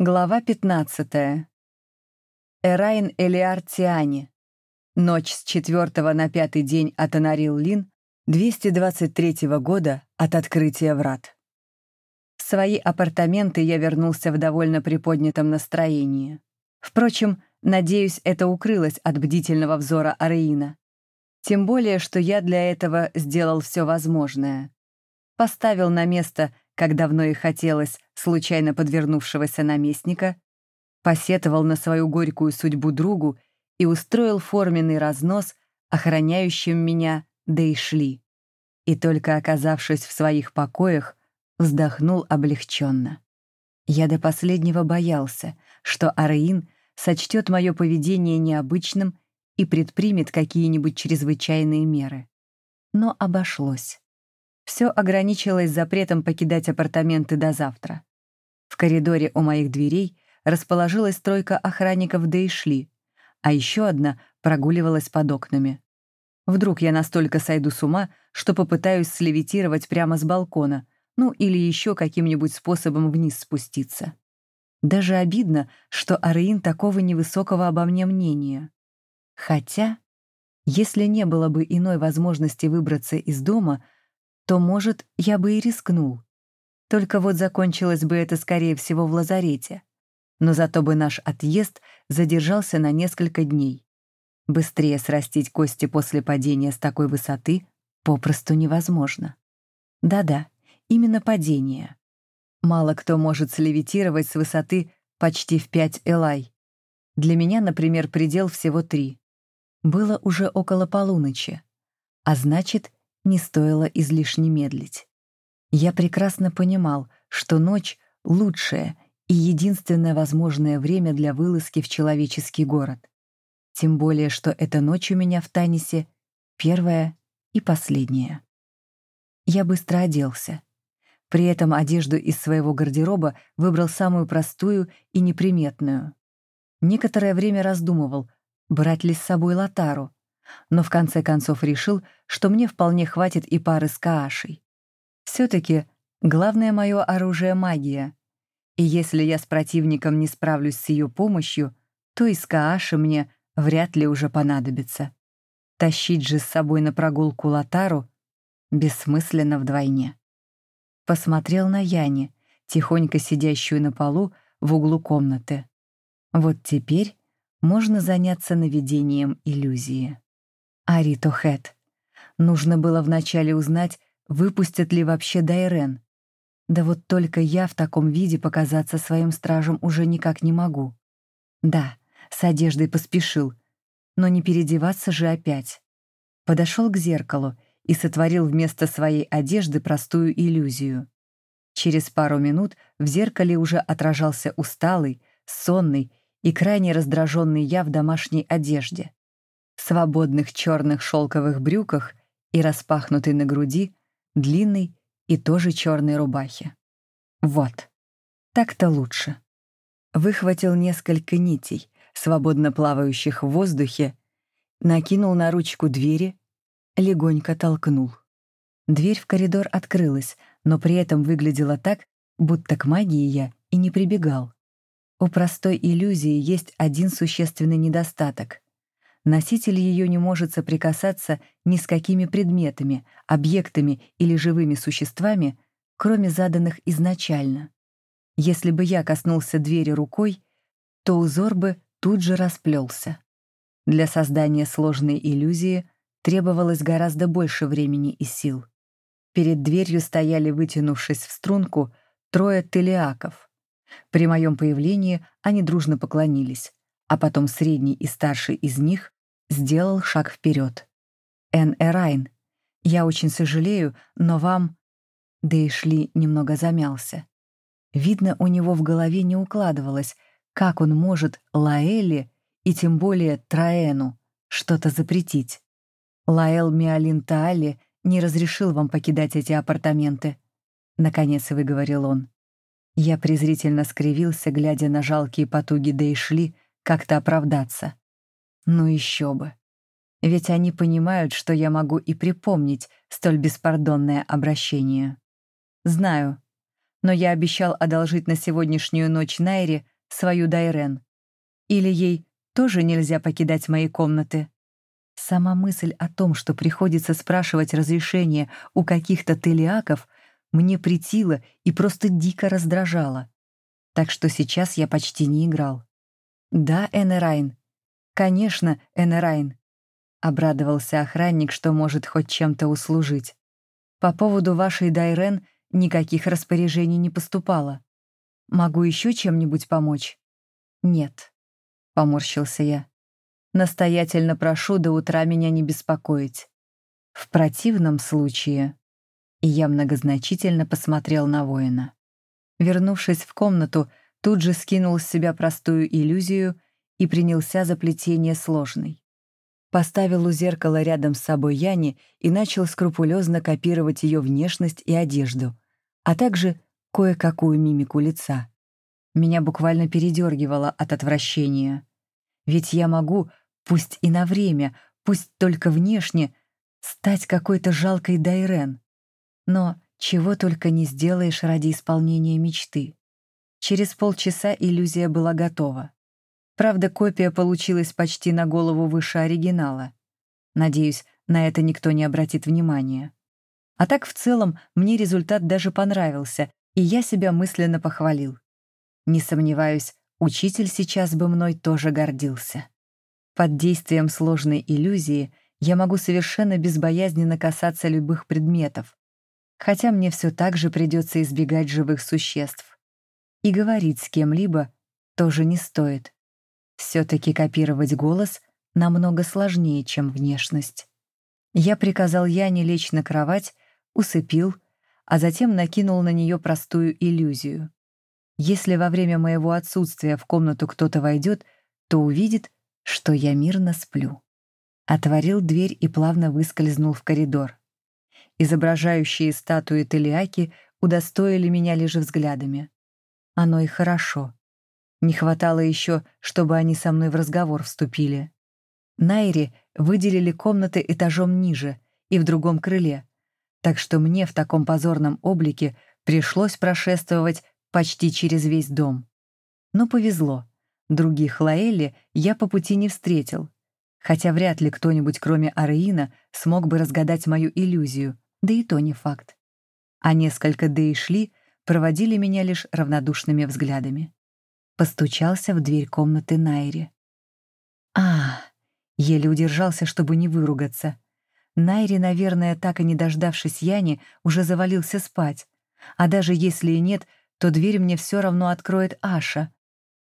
Глава 15. Эрайн Элиар Тиани. Ночь с 4 на пятый день от Анарил Лин 223 года от открытия врат. В свои апартаменты я вернулся в довольно приподнятом настроении. Впрочем, надеюсь, это укрылось от бдительного взора Ареина. Тем более, что я для этого сделал все возможное. Поставил на место как давно и хотелось, случайно подвернувшегося наместника, посетовал на свою горькую судьбу другу и устроил форменный разнос, охраняющим меня, да и шли. И только оказавшись в своих покоях, вздохнул облегченно. Я до последнего боялся, что Араин сочтет мое поведение необычным и предпримет какие-нибудь чрезвычайные меры. Но обошлось. Все ограничилось запретом покидать апартаменты до завтра. В коридоре у моих дверей расположилась тройка охранников да и шли, а еще одна прогуливалась под окнами. Вдруг я настолько сойду с ума, что попытаюсь слевитировать прямо с балкона, ну или еще каким-нибудь способом вниз спуститься. Даже обидно, что Ареин такого невысокого обо мне мнения. Хотя, если не было бы иной возможности выбраться из дома, то, может, я бы и рискнул. Только вот закончилось бы это, скорее всего, в лазарете. Но зато бы наш отъезд задержался на несколько дней. Быстрее срастить кости после падения с такой высоты попросту невозможно. Да-да, именно падение. Мало кто может слевитировать с высоты почти в 5 элай. Для меня, например, предел всего 3. Было уже около полуночи. А значит, не стоило излишне медлить. Я прекрасно понимал, что ночь — лучшее и единственное возможное время для вылазки в человеческий город. Тем более, что эта ночь у меня в Танисе первая и последняя. Я быстро оделся. При этом одежду из своего гардероба выбрал самую простую и неприметную. Некоторое время раздумывал, брать ли с собой Латару, но в конце концов решил, что мне вполне хватит и пары с Каашей. Все-таки главное мое оружие — магия. И если я с противником не справлюсь с ее помощью, то и с Кааши мне вряд ли уже понадобится. Тащить же с собой на прогулку Латару бессмысленно вдвойне. Посмотрел на Яни, тихонько сидящую на полу в углу комнаты. Вот теперь можно заняться наведением иллюзии. Арито Хэт. Нужно было вначале узнать, выпустят ли вообще Дайрен. Да вот только я в таком виде показаться своим стражам уже никак не могу. Да, с одеждой поспешил, но не переодеваться же опять. Подошел к зеркалу и сотворил вместо своей одежды простую иллюзию. Через пару минут в зеркале уже отражался усталый, сонный и крайне раздраженный я в домашней одежде свободных черных шелковых брюках и распахнутой на груди, длинной и тоже черной рубахе. Вот, так-то лучше. Выхватил несколько нитей, свободно плавающих в воздухе, накинул на ручку двери, легонько толкнул. Дверь в коридор открылась, но при этом выглядела так, будто к магии я и не прибегал. У простой иллюзии есть один существенный недостаток носитель ее не может соприкасаться ни с какими предметами, объектами или живыми существами, кроме заданных изначально. Если бы я коснулся двери рукой, то узор бы тут же расплелся. Для создания сложной иллюзии требовалось гораздо больше времени и сил. Перед дверью стояли, вытянувшись в струнку, трое телеаков. При моем появлении они дружно поклонились, а потом средний и старший из них сделал шаг вперед. «Эн Эрайн, я очень сожалею, но вам...» Дэйшли немного замялся. Видно, у него в голове не укладывалось, как он может Лаэле и тем более Траэну что-то запретить. Лаэл Миалин Таали не разрешил вам покидать эти апартаменты. Наконец выговорил он. Я презрительно скривился, глядя на жалкие потуги Дэйшли как-то оправдаться. Ну еще бы. Ведь они понимают, что я могу и припомнить столь беспардонное обращение. Знаю. но я обещал одолжить на сегодняшнюю ночь Найре свою Дайрен. Или ей тоже нельзя покидать мои комнаты? Сама мысль о том, что приходится спрашивать разрешение у каких-то телиаков, мне притила и просто дико раздражала. Так что сейчас я почти не играл. «Да, Энерайн. Конечно, Энерайн», — обрадовался охранник, что может хоть чем-то услужить. «По поводу вашей Дайрен никаких распоряжений не поступало. Могу еще чем-нибудь помочь?» «Нет», — поморщился я. Настоятельно прошу до утра меня не беспокоить. В противном случае...» И я многозначительно посмотрел на воина. Вернувшись в комнату, тут же скинул с себя простую иллюзию и принялся за плетение сложной. Поставил у зеркала рядом с собой Яни и начал скрупулезно копировать ее внешность и одежду, а также кое-какую мимику лица. Меня буквально передергивало от отвращения. Ведь я могу пусть и на время, пусть только внешне, стать какой-то жалкой Дайрен. Но чего только не сделаешь ради исполнения мечты. Через полчаса иллюзия была готова. Правда, копия получилась почти на голову выше оригинала. Надеюсь, на это никто не обратит внимания. А так, в целом, мне результат даже понравился, и я себя мысленно похвалил. Не сомневаюсь, учитель сейчас бы мной тоже гордился. Под действием сложной иллюзии я могу совершенно безбоязненно касаться любых предметов, хотя мне все так же придется избегать живых существ. И говорить с кем-либо тоже не стоит. Все-таки копировать голос намного сложнее, чем внешность. Я приказал Яне лечь на кровать, усыпил, а затем накинул на нее простую иллюзию. Если во время моего отсутствия в комнату кто-то войдет, то увидит, что я мирно сплю. Отворил дверь и плавно выскользнул в коридор. Изображающие статуи Телиаки удостоили меня лишь взглядами. Оно и хорошо. Не хватало еще, чтобы они со мной в разговор вступили. Найри выделили комнаты этажом ниже и в другом крыле, так что мне в таком позорном облике пришлось прошествовать почти через весь дом. Но повезло. Других Лаэли я по пути не встретил, хотя вряд ли кто-нибудь, кроме Ареина, смог бы разгадать мою иллюзию, да и то не факт. А несколько Дейшли проводили меня лишь равнодушными взглядами. Постучался в дверь комнаты Найри. А, еле удержался, чтобы не выругаться. Найри, наверное, так и не дождавшись Яни, уже завалился спать. А даже если и нет, то дверь мне все равно откроет Аша,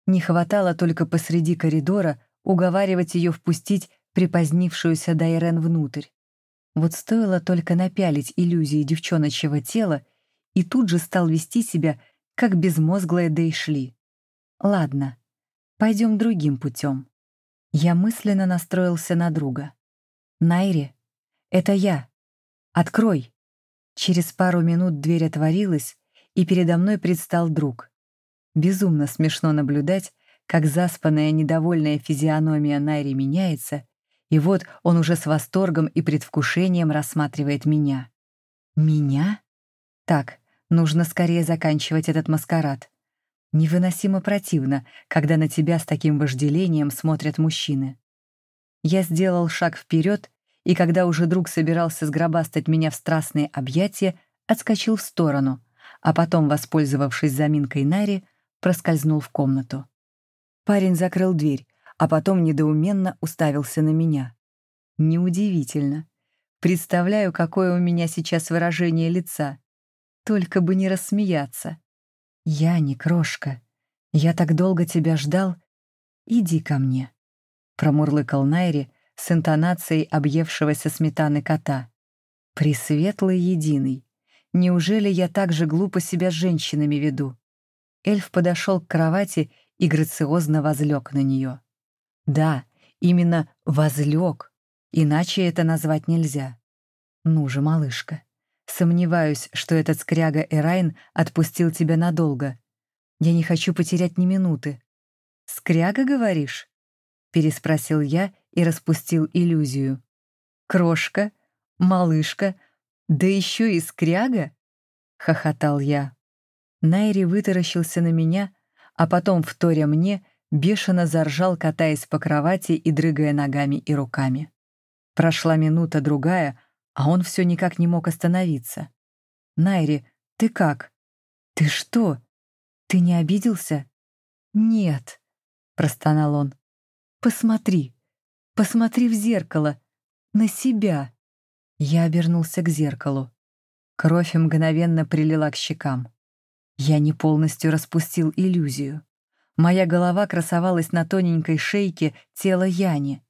не хватало только посреди коридора уговаривать ее впустить припозднившуюся Дайрен внутрь. Вот стоило только напялить иллюзии девчоночьего тела, и тут же стал вести себя, как безмозглая Дейшли. Ладно, пойдем другим путем. Я мысленно настроился на друга. «Найри, это я. Открой!» Через пару минут дверь отворилась, и передо мной предстал друг. Безумно смешно наблюдать, как заспанная недовольная физиономия Найри меняется, и вот он уже с восторгом и предвкушением рассматривает меня. Меня? Так, нужно скорее заканчивать этот маскарад. Невыносимо противно, когда на тебя с таким вожделением смотрят мужчины. Я сделал шаг вперед, и когда уже друг собирался сгробастать меня в страстные объятия, отскочил в сторону, а потом, воспользовавшись заминкой Нари, проскользнул в комнату. Парень закрыл дверь, а потом недоуменно уставился на меня. Неудивительно. Представляю, какое у меня сейчас выражение лица. Только бы не рассмеяться. Я не крошка. Я так долго тебя ждал. Иди ко мне. Промурлыкал Найри с интонацией объевшегося сметаны кота. Пресветлый единый. Неужели я так же глупо себя с женщинами веду? Эльф подошел к кровати и грациозно возлег на нее. Да, именно возлег, иначе это назвать нельзя. Ну же, малышка, сомневаюсь, что этот скряга Эрайн отпустил тебя надолго. Я не хочу потерять ни минуты. «Скряга, говоришь?» — переспросил я и распустил иллюзию. «Крошка? Малышка? Да еще и скряга?» — хохотал я. Найри вытаращился на меня, а потом, вторя мне, бешено заржал, катаясь по кровати и дрыгая ногами и руками. Прошла минута-другая, а он все никак не мог остановиться. «Найри, ты как? Ты что? Ты не обиделся?» «Нет», — простонал он. «Посмотри, посмотри в зеркало, на себя». Я обернулся к зеркалу. Кровь мгновенно прилила к щекам. Я не полностью распустил иллюзию. Моя голова красовалась на тоненькой шейке тела Яни.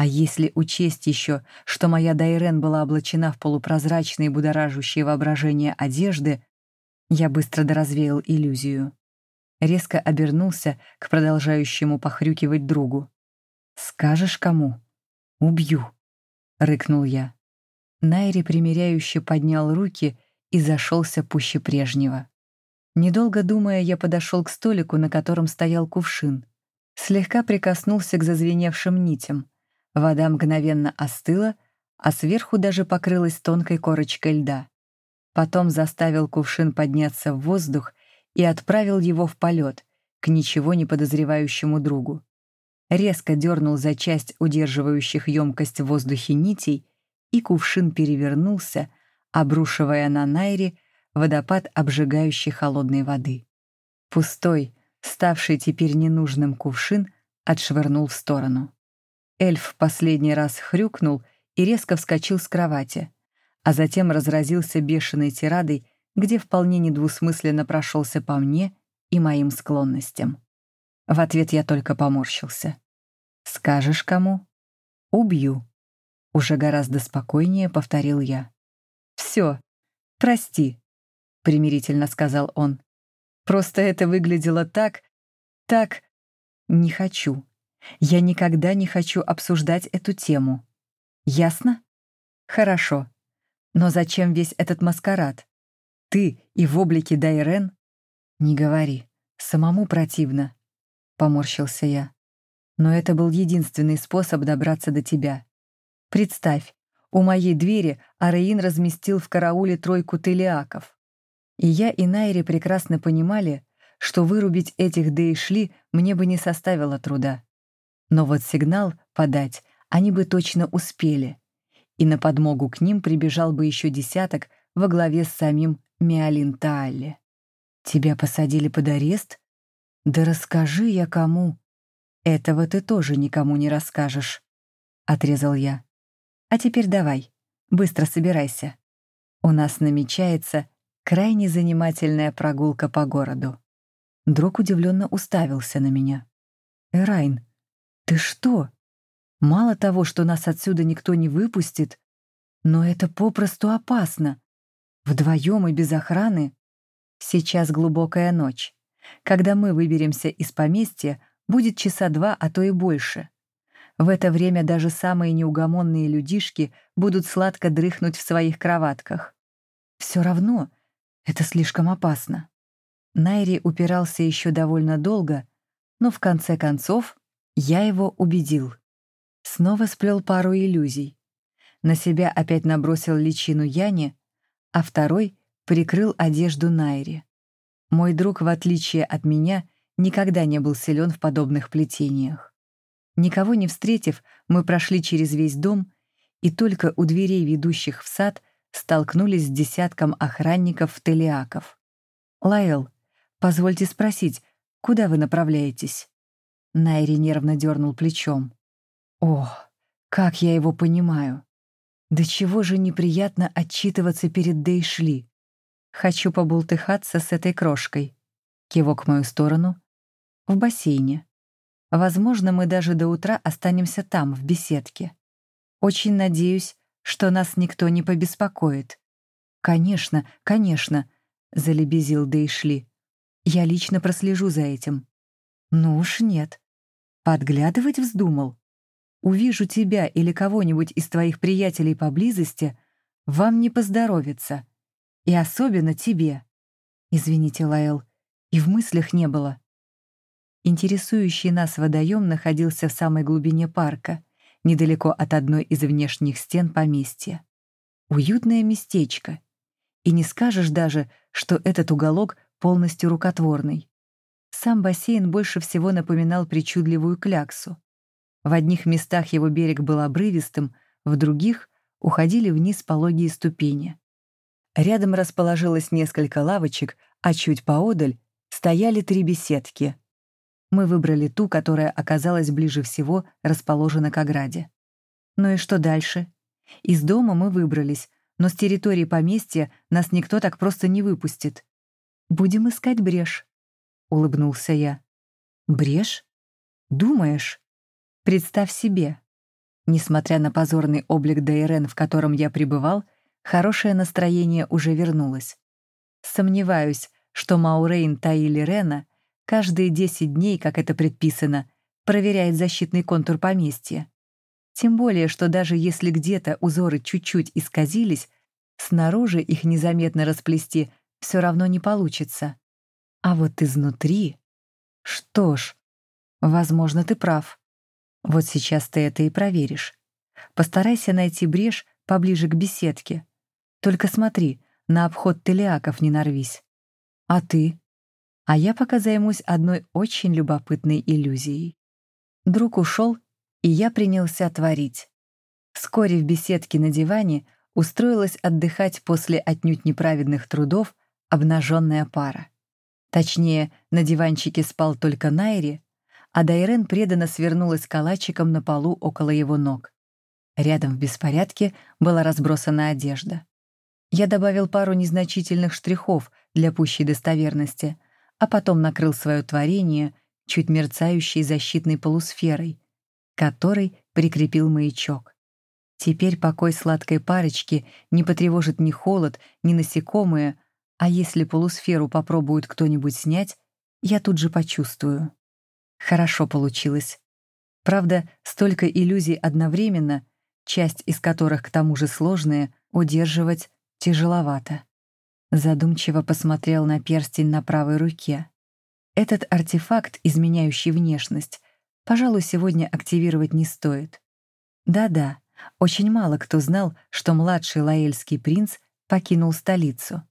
А если учесть еще, что моя Дайрен была облачена в полупрозрачные будоражащие воображение одежды, я быстро доразвеял иллюзию. Резко обернулся к продолжающему похрюкивать другу. «Скажешь кому? Убью!» — рыкнул я. Найри примиряюще поднял руки и зашелся пуще прежнего. Недолго думая, я подошел к столику, на котором стоял кувшин. Слегка прикоснулся к зазвеневшим нитям. Вода мгновенно остыла, а сверху даже покрылась тонкой корочкой льда. Потом заставил кувшин подняться в воздух и отправил его в полет к ничего не подозревающему другу. Резко дернул за часть удерживающих емкость в воздухе нитей, и кувшин перевернулся, обрушивая на Найри водопад обжигающей холодной воды. Пустой, ставший теперь ненужным кувшин, отшвырнул в сторону. Эльф последний раз хрюкнул и резко вскочил с кровати, а затем разразился бешеной тирадой, где вполне недвусмысленно прошелся по мне и моим склонностям. В ответ я только поморщился. «Скажешь кому?» «Убью», — уже гораздо спокойнее повторил я. «Все, прости», — примирительно сказал он. «Просто это выглядело так... так... Не хочу. Я никогда не хочу обсуждать эту тему. Ясно? Хорошо. Но зачем весь этот маскарад? Ты и в облике Дайрен? Не говори. Самому противно. Поморщился я. Но это был единственный способ добраться до тебя. Представь, у моей двери Араин разместил в карауле тройку телеаков. И я, и Найри прекрасно понимали, что вырубить этих Дейшли мне бы не составило труда. Но вот сигнал подать они бы точно успели, и на подмогу к ним прибежал бы еще десяток во главе с самим Миалин Таалли. «Тебя посадили под арест? Да расскажи я кому!» «Этого ты тоже никому не расскажешь», — отрезал я. «А теперь давай, быстро собирайся. У нас намечается Крайне занимательная прогулка по городу. Друг удивленно уставился на меня. «Эрайн, ты что? Мало того, что нас отсюда никто не выпустит, но это попросту опасно. Вдвоем и без охраны. Сейчас глубокая ночь. Когда мы выберемся из поместья, будет часа два, а то и больше. В это время даже самые неугомонные людишки будут сладко дрыхнуть в своих кроватках. Все равно это слишком опасно. Найри упирался еще довольно долго, но в конце концов я его убедил. Снова сплел пару иллюзий. На себя опять набросил личину Яне, а второй прикрыл одежду Найри. Мой друг, в отличие от меня, никогда не был силен в подобных плетениях. Никого не встретив, мы прошли через весь дом, и только у дверей, ведущих в сад, столкнулись с десятком охранников-телиаков. «Лаэл, позвольте спросить, куда вы направляетесь?» Найри нервно дернул плечом. «О, как я его понимаю! Да чего же неприятно отчитываться перед Дейшли. Хочу побултыхаться с этой крошкой». Кивок в мою сторону. «В бассейне. Возможно, мы даже до утра останемся там, в беседке. Очень надеюсь, что нас никто не побеспокоит. «Конечно, конечно», — залебезил Дейшли. «Я лично прослежу за этим». «Ну уж нет. Подглядывать вздумал. Увижу тебя или кого-нибудь из твоих приятелей поблизости, вам не поздоровится. И особенно тебе. Извините, Лаэл, и в мыслях не было». Интересующий нас водоем находился в самой глубине парка — недалеко от одной из внешних стен поместья. Уютное местечко. И не скажешь даже, что этот уголок полностью рукотворный. Сам бассейн больше всего напоминал причудливую кляксу. В одних местах его берег был обрывистым, в других уходили вниз пологие ступени. Рядом расположилось несколько лавочек, а чуть поодаль стояли три беседки. Мы выбрали ту, которая оказалась ближе всего расположена к ограде. Ну и что дальше? Из дома мы выбрались, но с территории поместья нас никто так просто не выпустит. Будем искать брешь, — улыбнулся я. Брешь? Думаешь? Представь себе. Несмотря на позорный облик ДРН, в котором я пребывал, хорошее настроение уже вернулось. Сомневаюсь, что Маурейн Таили Рена каждые 10 дней, как это предписано, проверяет защитный контур поместья. Тем более, что даже если где-то узоры чуть-чуть исказились, снаружи их незаметно расплести все равно не получится. А вот изнутри... Что ж, возможно, ты прав. Вот сейчас ты это и проверишь. Постарайся найти брешь поближе к беседке. Только смотри, на обход телеаков не нарвись. А ты? А я пока займусь одной очень любопытной иллюзией. Друг ушел, и я принялся творить. Вскоре в беседке на диване устроилась отдыхать после отнюдь неправедных трудов обнаженная пара. Точнее, на диванчике спал только Найри, а Дайрен преданно свернулась калачиком на полу около его ног. Рядом в беспорядке была разбросана одежда. Я добавил пару незначительных штрихов для пущей достоверности, а потом накрыл свое творение чуть мерцающей защитной полусферой, которой прикрепил маячок. Теперь покой сладкой парочки не потревожит ни холод, ни насекомые, а если полусферу попробует кто-нибудь снять, я тут же почувствую. Хорошо получилось. Правда, столько иллюзий одновременно, часть из которых к тому же сложные, удерживать тяжеловато. Задумчиво посмотрел на перстень на правой руке. Этот артефакт, изменяющий внешность, пожалуй, сегодня активировать не стоит. Да-да, очень мало кто знал, что младший лаэльский принц покинул столицу.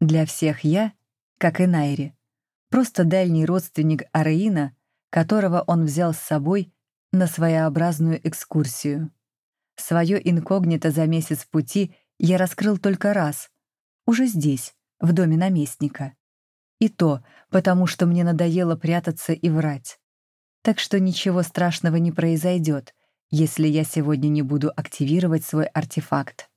Для всех я, как и Найри, просто дальний родственник Араина которого он взял с собой на своеобразную экскурсию. Своё инкогнито за месяц пути я раскрыл только раз, уже здесь, в доме наместника. И то, потому что мне надоело прятаться и врать. Так что ничего страшного не произойдет, если я сегодня не буду активировать свой артефакт.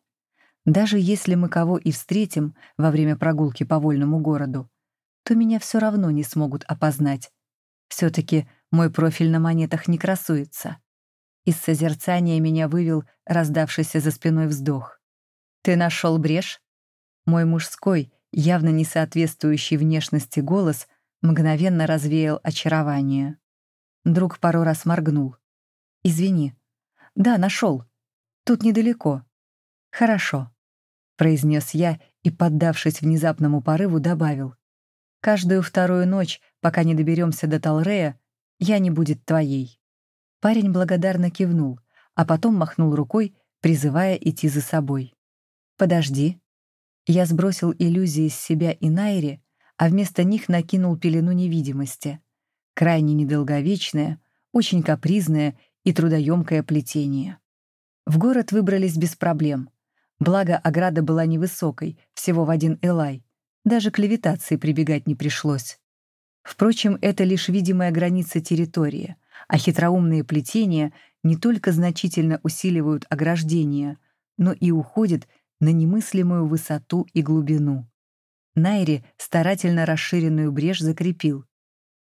Даже если мы кого и встретим во время прогулки по вольному городу, то меня все равно не смогут опознать, все-таки мой профиль на монетах не красуется. Из созерцания меня вывел раздавшийся за спиной вздох. «Ты нашел брешь?» Мой мужской, явно не соответствующий внешности голос мгновенно развеял очарование. Друг пару раз моргнул. «Извини. Да, нашел. Тут недалеко. Хорошо», — произнес я и, поддавшись внезапному порыву, добавил. Каждую вторую ночь, пока не доберемся до Талрея, я не будет твоей». Парень благодарно кивнул, а потом махнул рукой, призывая идти за собой. «Подожди». Я сбросил иллюзии с себя и Найри, а вместо них накинул пелену невидимости. Крайне недолговечное, очень капризное и трудоемкое плетение. В город выбрались без проблем. Благо, ограда была невысокой, всего в один элай, даже к левитации прибегать не пришлось. Впрочем, это лишь видимая граница территории, а хитроумные плетения не только значительно усиливают ограждение, но и уходят на немыслимую высоту и глубину. Найри старательно расширенную брешь закрепил.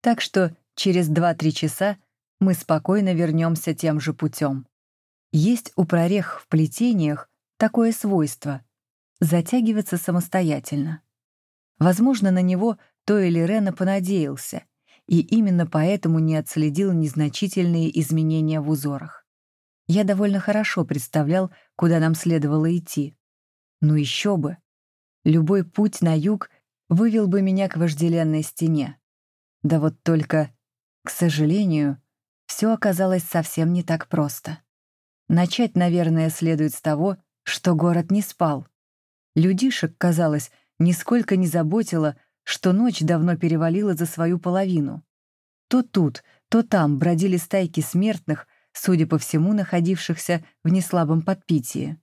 Так что через 2-3 часа мы спокойно вернемся тем же путем. Есть у прорех в плетениях такое свойство — затягиваться самостоятельно. Возможно, на него то или Рена понадеялся, и именно поэтому не отследил незначительные изменения в узорах. Я довольно хорошо представлял, куда нам следовало идти. Ну еще бы! Любой путь на юг вывел бы меня к вожделенной стене. Да вот только, к сожалению, все оказалось совсем не так просто. Начать, наверное, следует с того, что город не спал. Людишек, казалось, нисколько не заботило, что ночь давно перевалила за свою половину. То тут, то там бродили стайки смертных, судя по всему, находившихся в неслабом подпитии.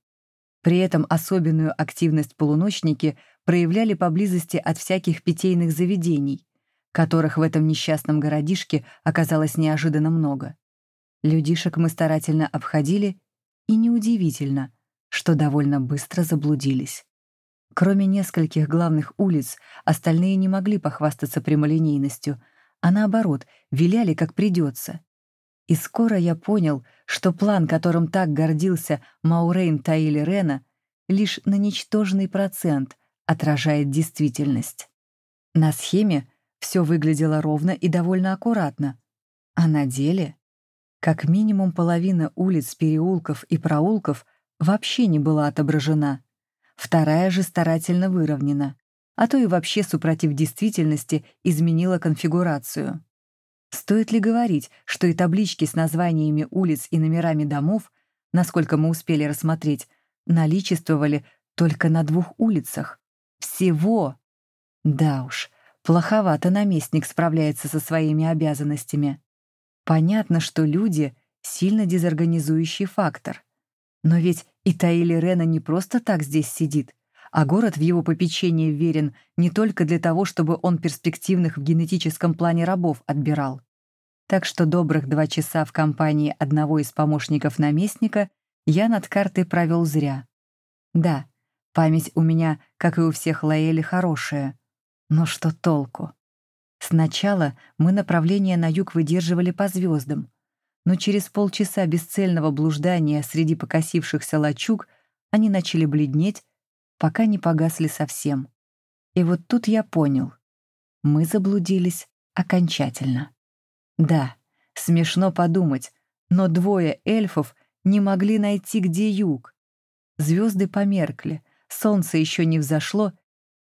При этом особенную активность полуночники проявляли поблизости от всяких питейных заведений, которых в этом несчастном городишке оказалось неожиданно много. Людишек мы старательно обходили, и неудивительно, что довольно быстро заблудились. Кроме нескольких главных улиц, остальные не могли похвастаться прямолинейностью, а наоборот, виляли как придется. И скоро я понял, что план, которым так гордился Маурейн Таили Рена, лишь на ничтожный процент отражает действительность. На схеме все выглядело ровно и довольно аккуратно, а на деле как минимум половина улиц, переулков и проулков вообще не была отображена, вторая же старательно выровнена, а то и вообще, супротив действительности, изменила конфигурацию. Стоит ли говорить, что и таблички с названиями улиц и номерами домов, насколько мы успели рассмотреть, наличествовали только на двух улицах? Всего! Да уж, плоховато наместник справляется со своими обязанностями. Понятно, что люди — сильно дезорганизующий фактор. Но ведь и Таили Рена не просто так здесь сидит, а город в его попечении верен не только для того, чтобы он перспективных в генетическом плане рабов отбирал. Так что добрых два часа в компании одного из помощников наместника я над картой провел зря. Да, память у меня, как и у всех Лаэли, хорошая. Но что толку? Сначала мы направление на юг выдерживали по звездам, но через полчаса бесцельного блуждания среди покосившихся лачуг они начали бледнеть, пока не погасли совсем. И вот тут я понял. Мы заблудились окончательно. Да, смешно подумать, но двое эльфов не могли найти, где юг. Звезды померкли, солнце еще не взошло,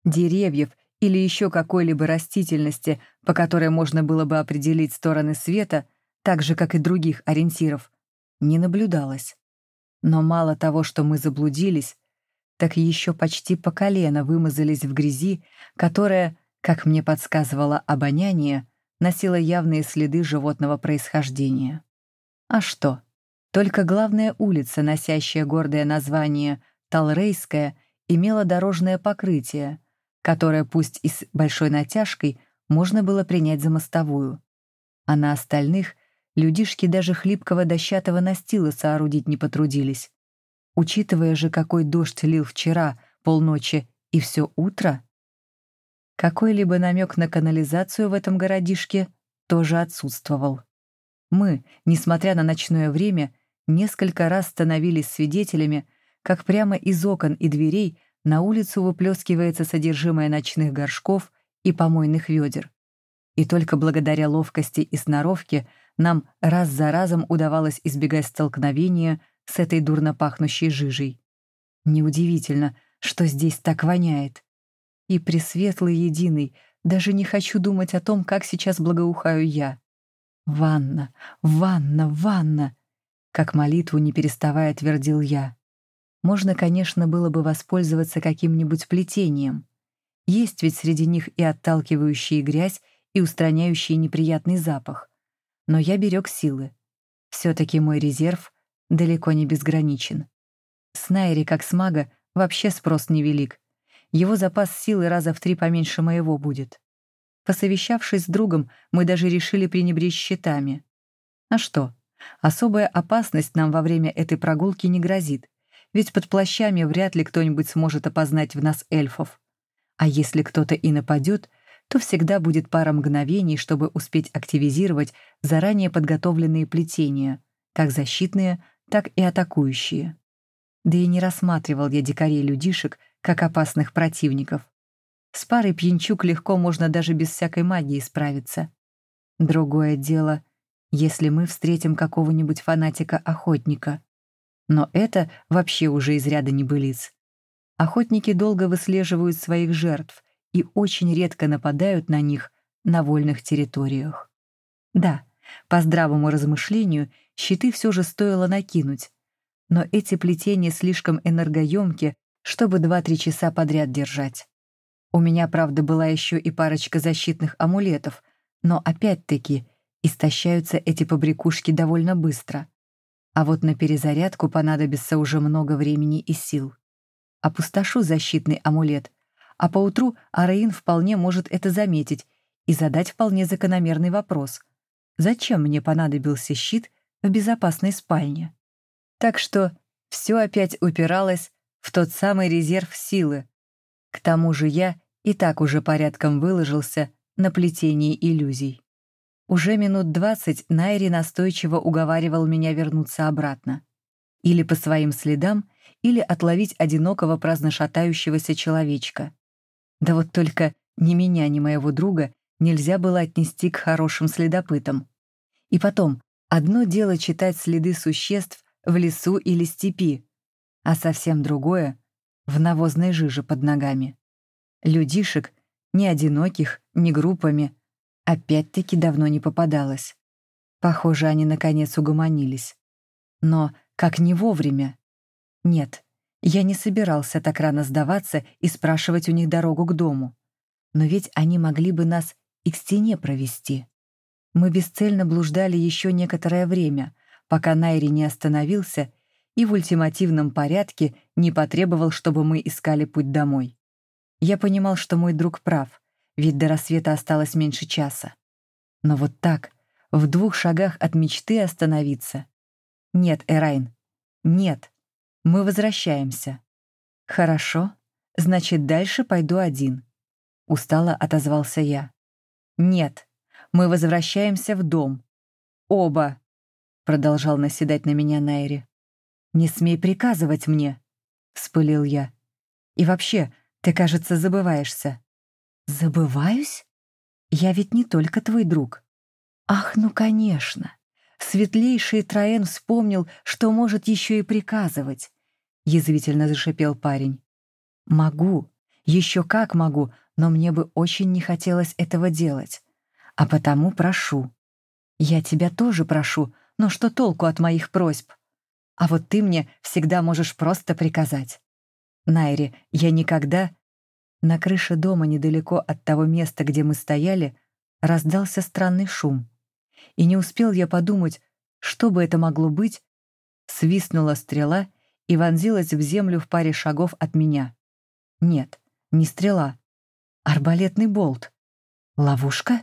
деревьев или еще какой-либо растительности, по которой можно было бы определить стороны света, так же, как и других ориентиров, не наблюдалось. Но мало того, что мы заблудились, так еще почти по колено вымазались в грязи, которая, как мне подсказывало обоняние, носила явные следы животного происхождения. А что? Только главная улица, носящая гордое название Талрейская, имела дорожное покрытие, которое, пусть и с большой натяжкой, можно было принять за мостовую. А на остальных людишки даже хлипкого дощатого настила соорудить не потрудились. Учитывая же, какой дождь лил вчера, полночи и все утро, какой-либо намек на канализацию в этом городишке тоже отсутствовал. Мы, несмотря на ночное время, несколько раз становились свидетелями, как прямо из окон и дверей на улицу выплескивается содержимое ночных горшков и помойных ведер. И только благодаря ловкости и сноровке нам раз за разом удавалось избегать столкновения с этой дурно пахнущей жижей. Неудивительно, что здесь так воняет. И пресветлый единый, даже не хочу думать о том, как сейчас благоухаю я. «Ванна, ванна, ванна!» Как молитву не переставая твердил я. Можно, конечно, было бы воспользоваться каким-нибудь плетением. Есть ведь среди них и отталкивающие грязь, и устраняющие неприятный запах. Но я берег силы. Все-таки мой резерв далеко не безграничен. С Найри, как с мага, вообще спрос невелик. Его запас силы раза в три поменьше моего будет. Посовещавшись с другом, мы даже решили пренебречь щитами. А что? Особая опасность нам во время этой прогулки не грозит, ведь под плащами вряд ли кто-нибудь сможет опознать в нас эльфов. А если кто-то и нападет, то всегда будет пара мгновений, чтобы успеть активизировать заранее подготовленные плетения, как защитные, так и атакующие. Да и не рассматривал я дикарей-людишек как опасных противников. С парой пьянчук легко можно даже без всякой магии справиться. Другое дело, если мы встретим какого-нибудь фанатика-охотника. Но это вообще уже из ряда небылиц. Охотники долго выслеживают своих жертв и очень редко нападают на них на вольных территориях. Да, по здравому размышлению, щиты все же стоило накинуть, но эти плетения слишком энергоемки, чтобы 2-3 часа подряд держать. У меня, правда, была еще и парочка защитных амулетов, но опять-таки истощаются эти побрякушки довольно быстро. А вот на перезарядку понадобится уже много времени и сил. Опустошу защитный амулет, а поутру Араин вполне может это заметить и задать вполне закономерный вопрос. Зачем мне понадобился щит в безопасной спальне? Так что все опять упиралось в тот самый резерв силы. К тому же я и так уже порядком выложился на плетении иллюзий. Уже минут двадцать Найри настойчиво уговаривал меня вернуться обратно. Или по своим следам, или отловить одинокого праздно шатающегося человечка. Да вот только ни меня, ни моего друга нельзя было отнести к хорошим следопытам. И потом, одно дело читать следы существ в лесу или степи, а совсем другое — в навозной жиже под ногами. Людишек, ни одиноких, ни группами, опять-таки давно не попадалось. Похоже, они наконец угомонились. Но как не вовремя. Нет, я не собирался так рано сдаваться и спрашивать у них дорогу к дому. Но ведь они могли бы нас и к стене провести. Мы бесцельно блуждали еще некоторое время, пока Найри не остановился и в ультимативном порядке не потребовал, чтобы мы искали путь домой. Я понимал, что мой друг прав, ведь до рассвета осталось меньше часа. Но вот так, в двух шагах от мечты остановиться. Нет, Эрайн, нет, мы возвращаемся. Хорошо, значит, дальше пойду один. Устало отозвался я. Нет, мы возвращаемся в дом. Оба, продолжал наседать на меня Найри. «Не смей приказывать мне», — вспылил я. «И вообще, ты, кажется, забываешься». «Забываюсь? Я ведь не только твой друг». «Ах, ну, конечно. Светлейший Троен вспомнил, что может еще и приказывать», — язвительно зашипел парень. «Могу, еще как могу, но мне бы очень не хотелось этого делать. А потому прошу. Я тебя тоже прошу, но что толку от моих просьб? А вот ты мне всегда можешь просто приказать. Найри, я никогда... На крыше дома недалеко от того места, где мы стояли, раздался странный шум. И не успел я подумать, что бы это могло быть, свистнула стрела и вонзилась в землю в паре шагов от меня. Нет, не стрела. Арбалетный болт. Ловушка?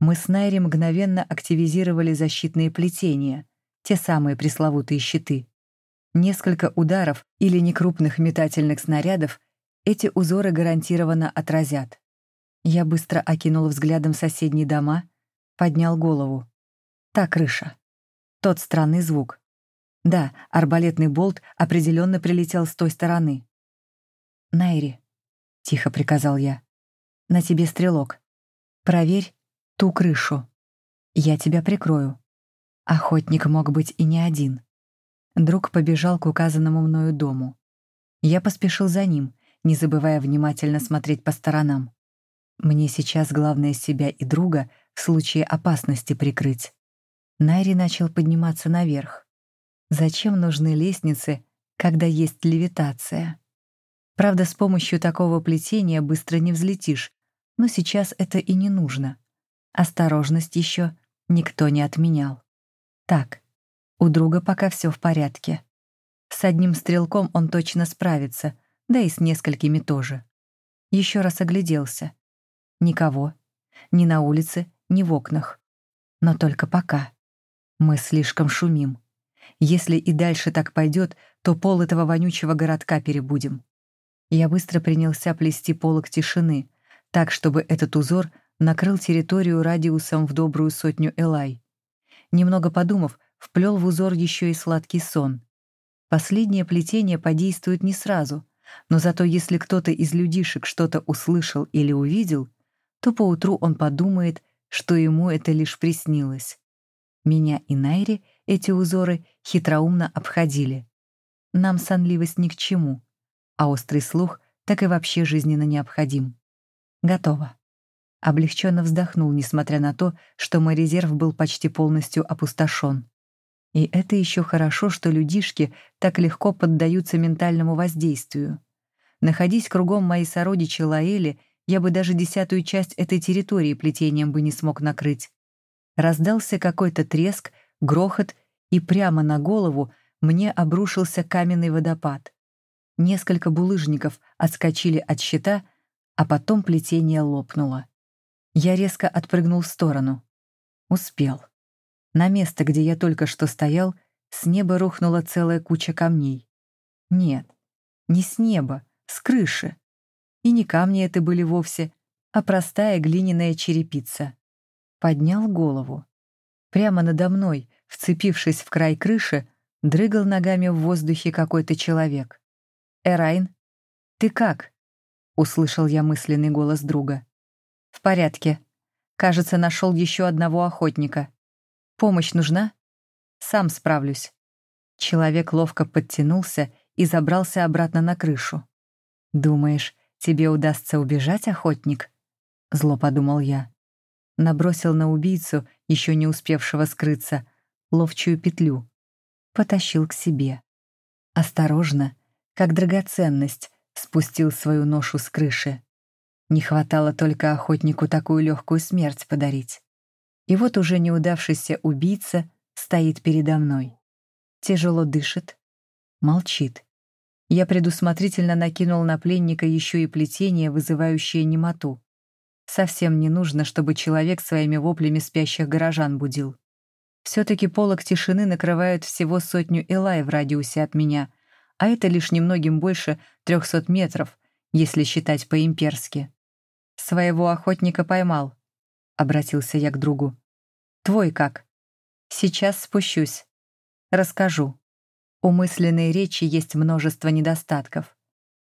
Мы с Найри мгновенно активизировали защитные плетения, те самые пресловутые щиты. Несколько ударов или некрупных метательных снарядов эти узоры гарантированно отразят. Я быстро окинул взглядом соседние дома, поднял голову. Та крыша. Тот странный звук. Да, арбалетный болт определенно прилетел с той стороны. «Найри», — тихо приказал я, — «на тебе стрелок. Проверь, ту крышу. Я тебя прикрою. Охотник мог быть и не один. Друг побежал к указанному мною дому. Я поспешил за ним, не забывая внимательно смотреть по сторонам. Мне сейчас главное себя и друга в случае опасности прикрыть. Найри начал подниматься наверх. Зачем нужны лестницы, когда есть левитация? Правда, с помощью такого плетения быстро не взлетишь, но сейчас это и не нужно. Осторожность еще никто не отменял. Так, у друга пока все в порядке. С одним стрелком он точно справится, да и с несколькими тоже. Еще раз огляделся. Никого. Ни на улице, ни в окнах. Но только пока. Мы слишком шумим. Если и дальше так пойдет, то пол этого вонючего городка перебудем. Я быстро принялся плести полок тишины, так, чтобы этот узор накрыл территорию радиусом в добрую сотню элай. Немного подумав, вплел в узор еще и сладкий сон. Последнее плетение подействует не сразу, но зато если кто-то из людишек что-то услышал или увидел, то поутру он подумает, что ему это лишь приснилось. Меня и Найри эти узоры хитроумно обходили. Нам сонливость ни к чему, а острый слух так и вообще жизненно необходим. Готово. Облегченно вздохнул, несмотря на то, что мой резерв был почти полностью опустошен. И это еще хорошо, что людишки так легко поддаются ментальному воздействию. Находись кругом мои сородичи Лаэли, я бы даже десятую часть этой территории плетением бы не смог накрыть. Раздался какой-то треск, грохот, и прямо на голову мне обрушился каменный водопад. Несколько булыжников отскочили от щита, а потом плетение лопнуло. Я резко отпрыгнул в сторону. Успел. На место, где я только что стоял, с неба рухнула целая куча камней. Нет, не с неба, с крыши. И не камни это были вовсе, а простая глиняная черепица. Поднял голову. Прямо надо мной, вцепившись в край крыши, дрыгал ногами в воздухе какой-то человек. «Эрайн, ты как?» — услышал я мысленный голос друга. «В порядке. Кажется, нашел еще одного охотника. Помощь нужна? Сам справлюсь». Человек ловко подтянулся и забрался обратно на крышу. «Думаешь, тебе удастся убежать, охотник?» — зло подумал я. Набросил на убийцу, еще не успевшего скрыться, ловчую петлю. Потащил к себе. Осторожно, как драгоценность, спустил свою ношу с крыши. Не хватало только охотнику такую легкую смерть подарить. И вот уже неудавшийся убийца стоит передо мной. Тяжело дышит, молчит. Я предусмотрительно накинул на пленника еще и плетение, вызывающее немоту. Совсем не нужно, чтобы человек своими воплями спящих горожан будил. Все-таки полог тишины накрывает всего сотню элай в радиусе от меня, а это лишь немногим больше трехсот метров, если считать по-имперски. «Своего охотника поймал», — обратился я к другу. «Твой как?» «Сейчас спущусь. Расскажу. У мысленной речи есть множество недостатков.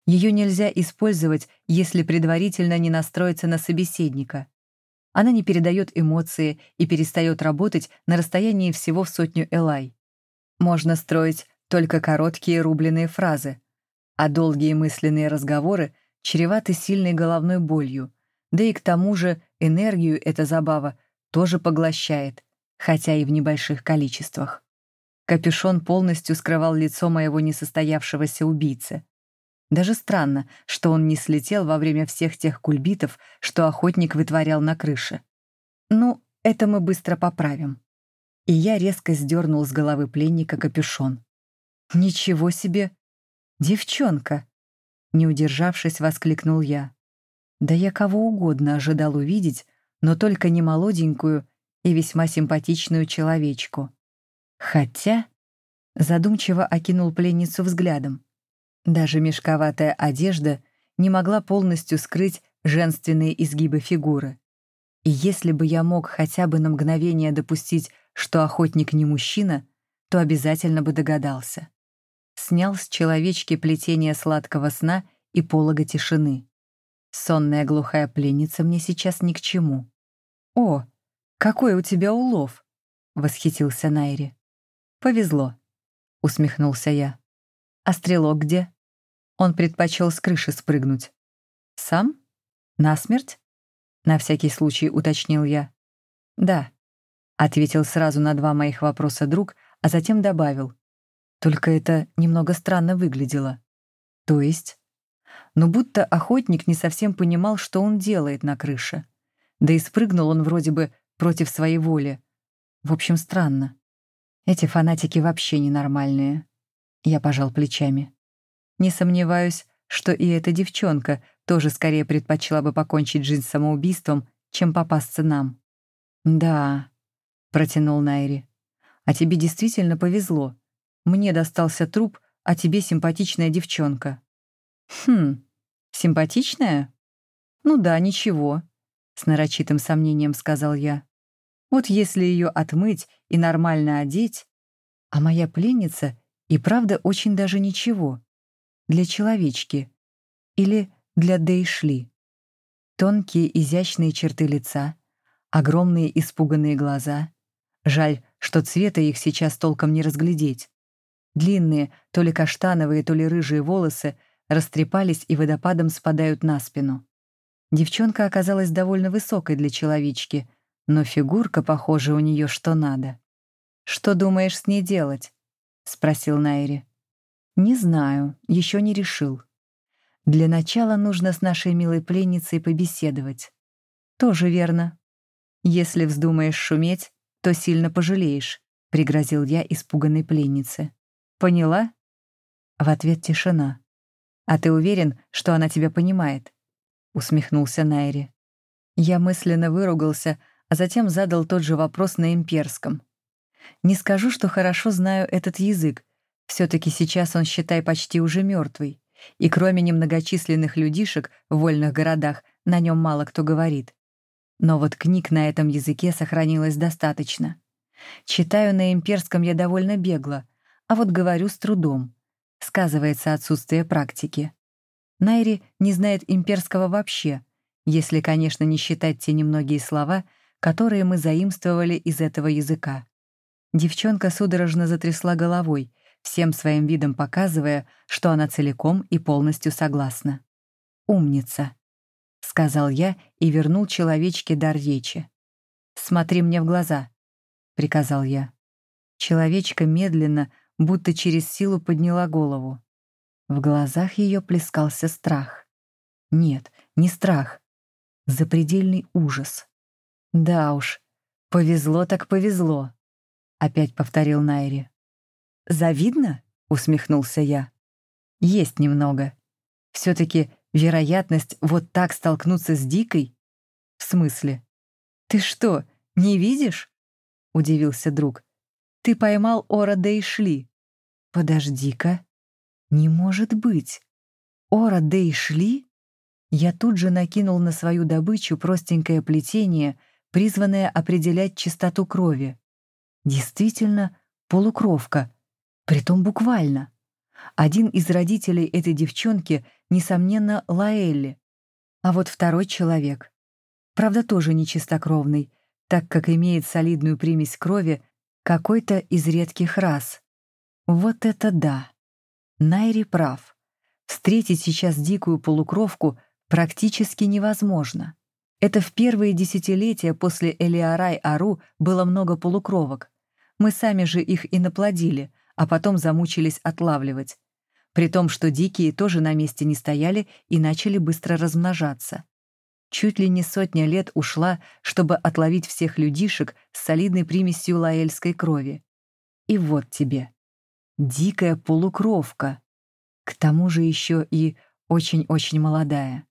Ее нельзя использовать, если предварительно не настроиться на собеседника. Она не передает эмоции и перестает работать на расстоянии всего в сотню элай. Можно строить только короткие рубленые фразы, а долгие мысленные разговоры чреваты сильной головной болью, да и к тому же энергию эта забава тоже поглощает, хотя и в небольших количествах. Капюшон полностью скрывал лицо моего несостоявшегося убийцы. Даже странно, что он не слетел во время всех тех кульбитов, что охотник вытворял на крыше. Ну, это мы быстро поправим. И я резко сдернул с головы пленника капюшон. «Ничего себе! Девчонка!» Не удержавшись, воскликнул я. Да я кого угодно ожидал увидеть, но только не молоденькую и весьма симпатичную человечку. Хотя... Задумчиво окинул пленницу взглядом. Даже мешковатая одежда не могла полностью скрыть женственные изгибы фигуры. И если бы я мог хотя бы на мгновение допустить, что охотник не мужчина, то обязательно бы догадался. Снял с человечки плетение сладкого сна и полога тишины. Сонная глухая пленница мне сейчас ни к чему. «О, какой у тебя улов!» — восхитился Найри. «Повезло», — усмехнулся я. «А стрелок где?» Он предпочел с крыши спрыгнуть. «Сам? Насмерть?» На всякий случай уточнил я. «Да», — ответил сразу на два моих вопроса друг, а затем добавил. «Только это немного странно выглядело». «То есть?» Ну, будто охотник не совсем понимал, что он делает на крыше. Да и спрыгнул он вроде бы против своей воли. В общем, странно. Эти фанатики вообще ненормальные. Я пожал плечами. Не сомневаюсь, что и эта девчонка тоже скорее предпочла бы покончить жизнь самоубийством, чем попасться нам. «Да», — протянул Найри, — «а тебе действительно повезло. Мне достался труп, а тебе симпатичная девчонка». «Хм, симпатичная? Ну да, ничего», — с нарочитым сомнением сказал я. «Вот если ее отмыть и нормально одеть, а моя пленница и правда очень даже ничего» для человечки или для Дейшли. Тонкие изящные черты лица, огромные испуганные глаза. Жаль, что цвета их сейчас толком не разглядеть. Длинные, то ли каштановые, то ли рыжие волосы растрепались и водопадом спадают на спину. Девчонка оказалась довольно высокой для человечки, но фигурка, похоже, у нее что надо. «Что думаешь с ней делать?» — спросил Найри. «Не знаю, еще не решил. Для начала нужно с нашей милой пленницей побеседовать. Тоже верно. Если вздумаешь шуметь, то сильно пожалеешь, пригрозил я испуганной пленнице. Поняла? В ответ тишина. А ты уверен, что она тебя понимает? усмехнулся Найри. Я мысленно выругался, а затем задал тот же вопрос на имперском. Не скажу, что хорошо знаю этот язык. все таки сейчас он, считай, почти уже мертвый и кроме немногочисленных людишек в вольных городах на нем мало кто говорит. Но вот книг на этом языке сохранилось достаточно. Читаю на имперском я довольно бегло, а вот говорю с трудом. Сказывается отсутствие практики. Найри не знает имперского вообще, если, конечно, не считать те немногие слова, которые мы заимствовали из этого языка. Девчонка судорожно затрясла головой, всем своим видом показывая, что она целиком и полностью согласна. «Умница», — сказал я и вернул человечке дар речи. «Смотри мне в глаза», — приказал я. Человечка медленно, будто через силу подняла голову. В глазах ее плескался страх. Нет, не страх. Запредельный ужас. «Да уж, повезло так повезло», — опять повторил Найри. «Завидно?» — усмехнулся я. «Есть немного. Все-таки вероятность вот так столкнуться с Дикой? В смысле? Ты что, не видишь?» — удивился друг. «Ты поймал Ора да и шли». «Подожди-ка. Не может быть. Ора да и шли?» Я тут же накинул на свою добычу простенькое плетение, призванное определять чистоту крови. Действительно, полукровка — Притом буквально. Один из родителей этой девчонки, несомненно, Лаэлли. А вот второй человек. Правда, тоже нечистокровный, так как имеет солидную примесь крови какой-то из редких рас. Вот это да! Найри прав. Встретить сейчас дикую полукровку практически невозможно. Это в первые десятилетия после Элиарай-Ару было много полукровок. Мы сами же их и наплодили, а потом замучились отлавливать. При том, что дикие тоже на месте не стояли и начали быстро размножаться. Чуть ли не сотня лет ушла, чтобы отловить всех людишек с солидной примесью лаэльской крови. И вот тебе. Дикая полукровка. К тому же еще и очень-очень молодая.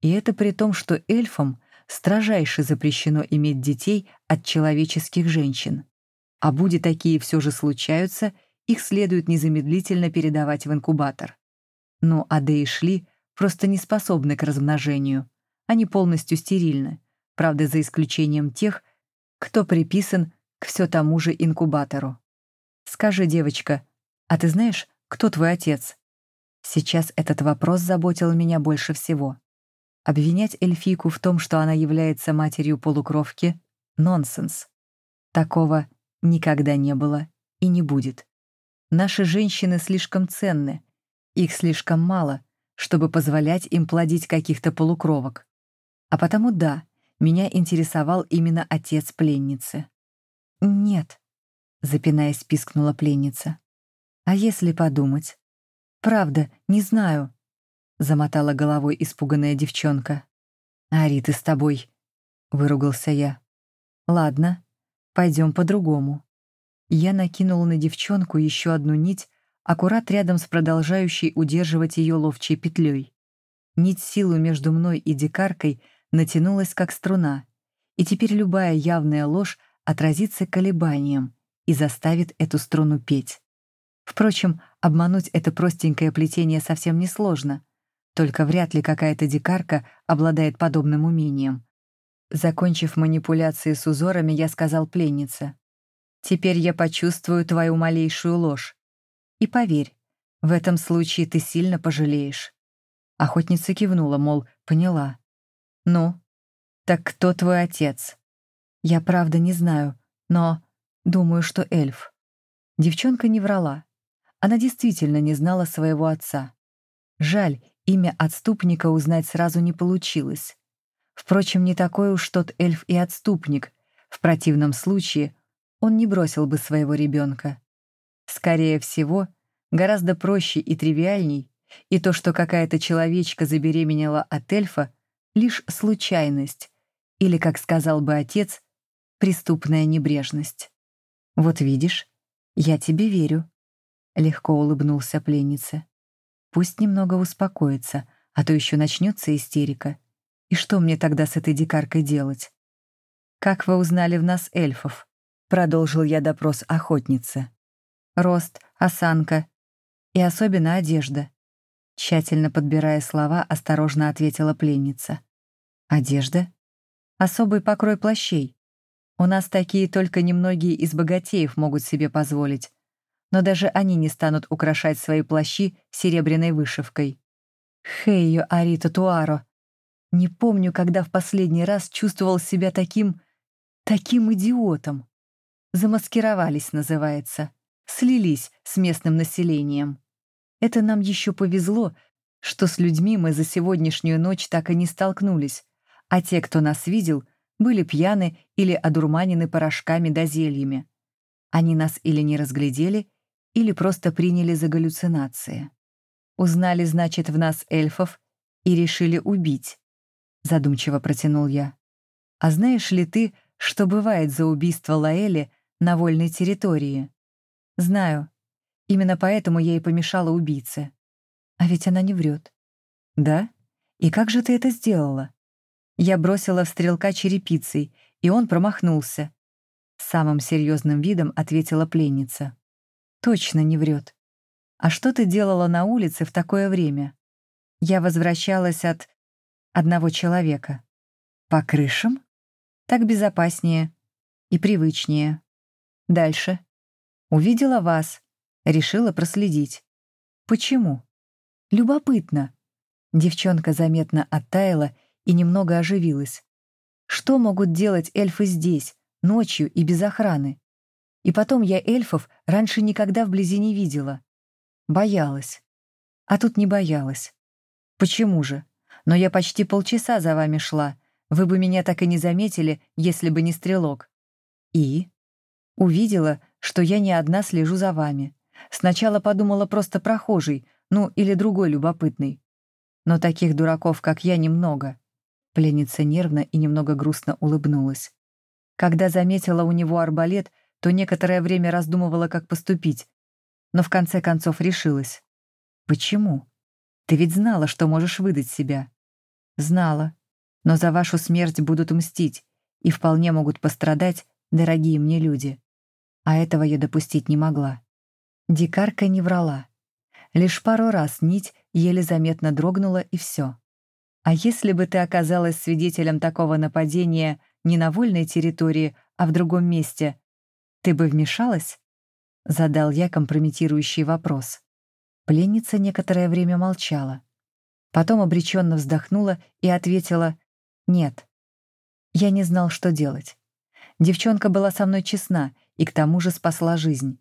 И это при том, что эльфам строжайше запрещено иметь детей от человеческих женщин. А будь такие все же случаются, их следует незамедлительно передавать в инкубатор. Но Аде и Шли просто не способны к размножению. Они полностью стерильны, правда, за исключением тех, кто приписан к все тому же инкубатору. Скажи, девочка, а ты знаешь, кто твой отец? Сейчас этот вопрос заботил меня больше всего. Обвинять эльфийку в том, что она является матерью полукровки — нонсенс. Такого никогда не было и не будет. Наши женщины слишком ценны, их слишком мало, чтобы позволять им плодить каких-то полукровок. А потому да, меня интересовал именно отец пленницы. «Нет», — запинаясь, пискнула пленница. «А если подумать?» «Правда, не знаю», — замотала головой испуганная девчонка. «Ари, ты с тобой», — выругался я. «Ладно, пойдем по-другому». Я накинул на девчонку еще одну нить, аккурат рядом с продолжающей удерживать ее ловчей петлей. Нить силу между мной и дикаркой натянулась как струна, и теперь любая явная ложь отразится колебанием и заставит эту струну петь. Впрочем, обмануть это простенькое плетение совсем несложно, только вряд ли какая-то дикарка обладает подобным умением. Закончив манипуляции с узорами, я сказал пленнице. Теперь я почувствую твою малейшую ложь. И поверь, в этом случае ты сильно пожалеешь». Охотница кивнула, мол, поняла. «Ну, так кто твой отец?» «Я правда не знаю, но думаю, что эльф». Девчонка не врала. Она действительно не знала своего отца. Жаль, имя отступника узнать сразу не получилось. Впрочем, не такой уж тот эльф и отступник. В противном случае он не бросил бы своего ребенка. Скорее всего, гораздо проще и тривиальней и то, что какая-то человечка забеременела от эльфа, лишь случайность, или, как сказал бы отец, преступная небрежность. «Вот видишь, я тебе верю», — легко улыбнулся пленнице. «Пусть немного успокоится, а то еще начнется истерика. И что мне тогда с этой дикаркой делать?» «Как вы узнали в нас эльфов?» — продолжил я допрос охотницы. «Рост, осанка и особенно одежда». Тщательно подбирая слова, осторожно ответила пленница. «Одежда? Особый покрой плащей. У нас такие только немногие из богатеев могут себе позволить. Но даже они не станут украшать свои плащи серебряной вышивкой. Хейо Арита Туаро. Не помню, когда в последний раз чувствовал себя таким... таким идиотом. Замаскировались, называется. Слились с местным населением. Это нам еще повезло, что с людьми мы за сегодняшнюю ночь так и не столкнулись, а те, кто нас видел — были пьяны или одурманены порошками да зельями. Они нас или не разглядели, или просто приняли за галлюцинации. Узнали, значит, в нас эльфов и решили убить. Задумчиво протянул я. А знаешь ли ты, что бывает за убийство Лаэли на вольной территории? Знаю. Именно поэтому я и помешала убийце. А ведь она не врет. Да? И как же ты это сделала? Я бросила в стрелка черепицей, и он промахнулся. Самым серьезным видом ответила пленница. Точно не врет. А что ты делала на улице в такое время? Я возвращалась от одного человека. По крышам? Так безопаснее и привычнее. Дальше. Увидела вас, решила проследить. Почему? Любопытно. Девчонка заметно оттаяла и немного оживилась. Что могут делать эльфы здесь, ночью и без охраны? И потом я эльфов раньше никогда вблизи не видела. Боялась. А тут не боялась. Почему же? Но я почти полчаса за вами шла. Вы бы меня так и не заметили, если бы не стрелок. И? Увидела, что я не одна слежу за вами. Сначала подумала просто прохожий, ну или другой любопытный. Но таких дураков, как я, немного. Пленница нервно и немного грустно улыбнулась. Когда заметила у него арбалет, то некоторое время раздумывала, как поступить, но в конце концов решилась. «Почему? Ты ведь знала, что можешь выдать себя». «Знала. Но за вашу смерть будут мстить, и вполне могут пострадать дорогие мне люди. А этого я допустить не могла». Дикарка не врала. Лишь пару раз нить еле заметно дрогнула, и все. А если бы ты оказалась свидетелем такого нападения не на вольной территории, а в другом месте, ты бы вмешалась? Задал я компрометирующий вопрос. Пленница некоторое время молчала. Потом обреченно вздохнула и ответила «Нет». Я не знал, что делать. Девчонка была со мной честна и к тому же спасла жизнь.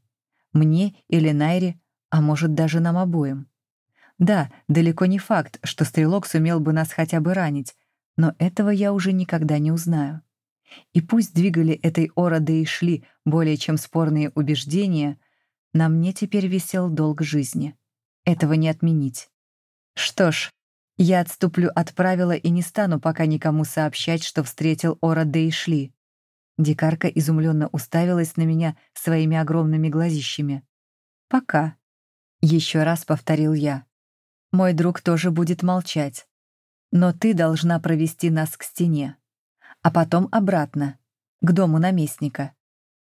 Мне или Найре, а может, даже нам обоим. Да, далеко не факт, что стрелок сумел бы нас хотя бы ранить, но этого я уже никогда не узнаю. И пусть двигали этой Ороды и шли более чем спорные убеждения, на мне теперь висел долг жизни. Этого не отменить. Что ж, я отступлю от правила и не стану пока никому сообщать, что встретил Ороды и шли. Дикарка изумленно уставилась на меня своими огромными глазищами. «Пока», — еще раз повторил я. Мой друг тоже будет молчать. Но ты должна провести нас к стене, а потом обратно, к дому наместника.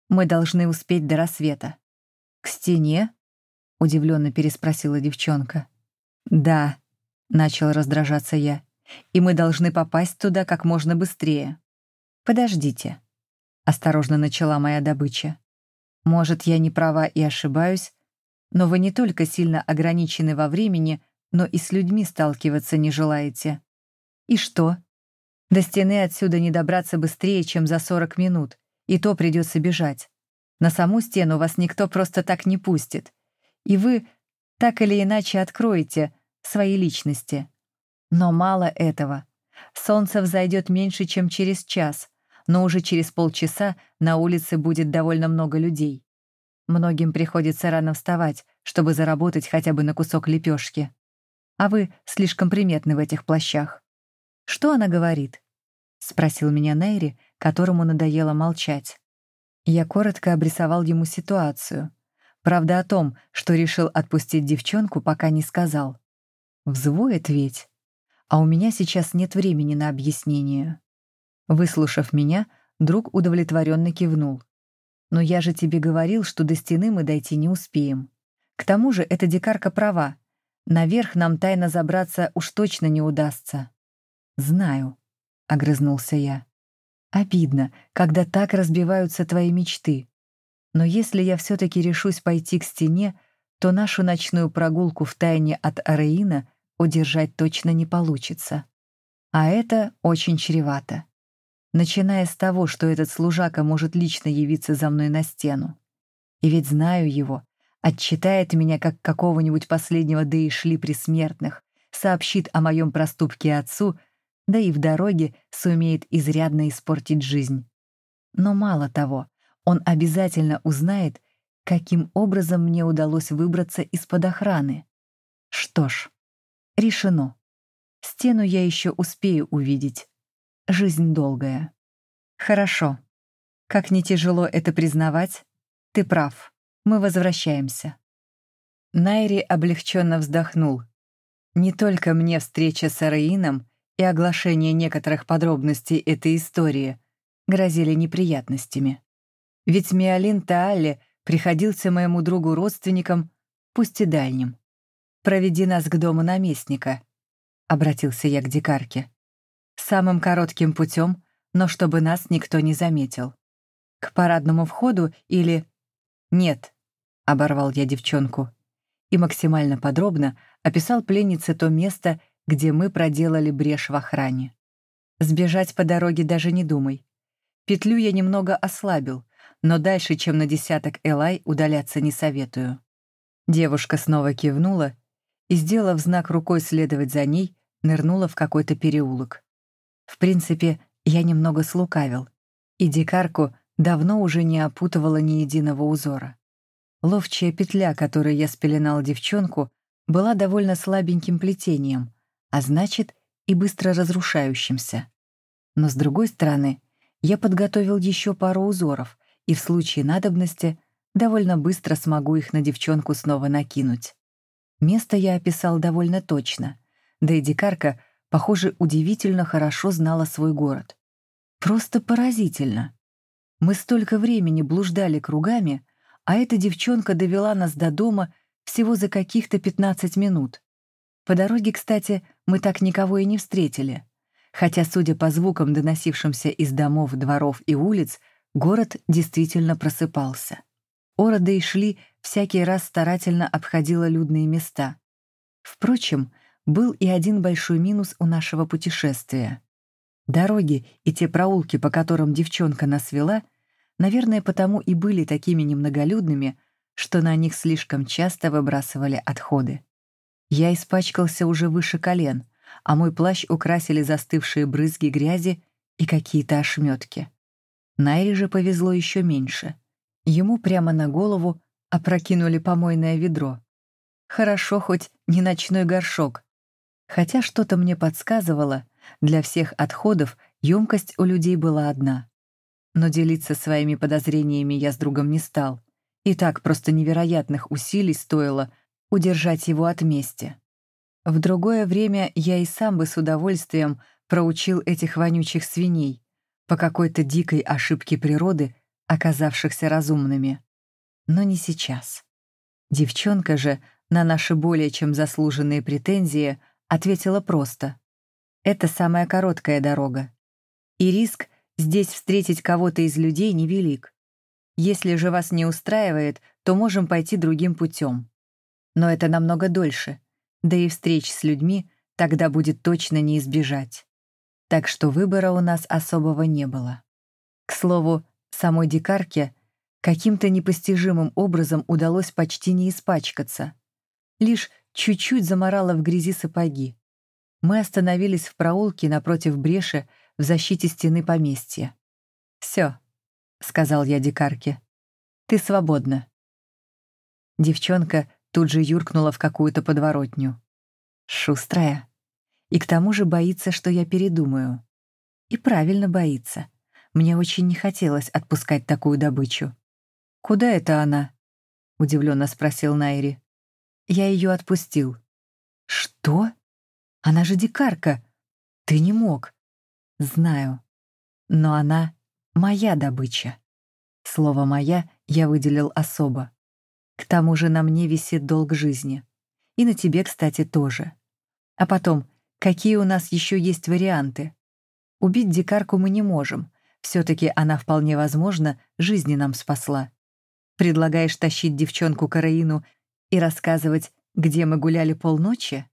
Мы должны успеть до рассвета. К стене? удивленно переспросила девчонка. Да, начал раздражаться я. И мы должны попасть туда как можно быстрее. Подождите. Осторожно начала моя добыча. Может, я не права и ошибаюсь, но вы не только сильно ограничены во времени, но и с людьми сталкиваться не желаете. И что? До стены отсюда не добраться быстрее, чем за 40 минут, и то придется бежать. На саму стену вас никто просто так не пустит. И вы так или иначе откроете свои личности. Но мало этого. Солнце взойдет меньше, чем через час, но уже через полчаса на улице будет довольно много людей. Многим приходится рано вставать, чтобы заработать хотя бы на кусок лепешки. а вы слишком приметны в этих плащах. Что она говорит? спросил меня Нейри, которому надоело молчать. Я коротко обрисовал ему ситуацию. Правда о том, что решил отпустить девчонку, пока не сказал. Взвоет ведь. А у меня сейчас нет времени на объяснение. Выслушав меня, друг удовлетворенно кивнул. «Но я же тебе говорил, что до стены мы дойти не успеем. К тому же эта дикарка права. Наверх нам тайно забраться уж точно не удастся». «Знаю», — огрызнулся я. «Обидно, когда так разбиваются твои мечты. Но если я все-таки решусь пойти к стене, то нашу ночную прогулку в тайне от Ареина удержать точно не получится. А это очень чревато. Начиная с того, что этот служака может лично явиться за мной на стену. И ведь знаю его, отчитает меня как какого-нибудь последнего Дейшли присмертных, сообщит о моем проступке отцу, да и в дороге сумеет изрядно испортить жизнь. Но мало того, он обязательно узнает, каким образом мне удалось выбраться из-под охраны. Что ж, решено. Стену я еще успею увидеть. Жизнь долгая. Хорошо. Как не тяжело это признавать, ты прав. Мы возвращаемся. Найри облегченно вздохнул. Не только мне встреча с Араином и оглашение некоторых подробностей этой истории грозили неприятностями. Ведь Миолин Таалли приходился моему другу родственникам, пусть и дальним. «Проведи нас к дому наместника», — обратился я к дикарке. «Самым коротким путем, но чтобы нас никто не заметил. К парадному входу или...» «Нет», — оборвал я девчонку. И максимально подробно описал пленнице то место, где мы проделали брешь в охране. Сбежать по дороге даже не думай. Петлю я немного ослабил, но дальше, чем на десяток Элай, удаляться не советую. Девушка снова кивнула и, сделав знак рукой следовать за ней, нырнула в какой-то переулок. В принципе, я немного слукавил, и дикарку давно уже не опутывала ни единого узора. Ловчая петля, которой я спеленал девчонку, была довольно слабеньким плетением, а значит, и быстро разрушающимся. Но, с другой стороны, я подготовил еще пару узоров, и в случае надобности довольно быстро смогу их на девчонку снова накинуть. Место я описал довольно точно, да и дикарка, похоже, удивительно хорошо знала свой город. Просто поразительно. Мы столько времени блуждали кругами, а эта девчонка довела нас до дома всего за каких-то 15 минут. По дороге, кстати, мы так никого и не встретили. Хотя, судя по звукам, доносившимся из домов, дворов и улиц, Город действительно просыпался. Ороды и шли всякий раз старательно обходила людные места. Впрочем, был и один большой минус у нашего путешествия. Дороги и те проулки, по которым девчонка нас вела, наверное, потому и были такими немноголюдными, что на них слишком часто выбрасывали отходы. Я испачкался уже выше колен, а мой плащ украсили застывшие брызги грязи и какие-то ошметки. Найре же повезло еще меньше. Ему прямо на голову опрокинули помойное ведро. Хорошо хоть не ночной горшок. Хотя что-то мне подсказывало, для всех отходов емкость у людей была одна. Но делиться своими подозрениями я с другом не стал. И так просто невероятных усилий стоило удержать его от мести. В другое время я и сам бы с удовольствием проучил этих вонючих свиней, по какой-то дикой ошибке природы, оказавшихся разумными. Но не сейчас. Девчонка же на наши более чем заслуженные претензии ответила просто. Это самая короткая дорога. И риск здесь встретить кого-то из людей невелик. Если же вас не устраивает, то можем пойти другим путем. Но это намного дольше, да и встреч с людьми тогда будет точно не избежать так что выбора у нас особого не было. К слову, самой дикарке каким-то непостижимым образом удалось почти не испачкаться. Лишь чуть-чуть заморала в грязи сапоги. Мы остановились в проулке напротив бреши в защите стены поместья. «Все», — сказал я дикарке, — «ты свободна». Девчонка тут же юркнула в какую-то подворотню. Шустрая. И к тому же боится, что я передумаю. И правильно боится. Мне очень не хотелось отпускать такую добычу. «Куда это она?» — удивленно спросил Найри. «Я ее отпустил». «Что? Она же дикарка. Ты не мог». «Знаю. Но она моя добыча». Слово «моя» я выделил особо. К тому же на мне висит долг жизни. И на тебе, кстати, тоже. А потом, какие у нас еще есть варианты? Убить дикарку мы не можем. Все-таки она вполне возможно жизни нам спасла. Предлагаешь тащить девчонку Караину и рассказывать, где мы гуляли полночи?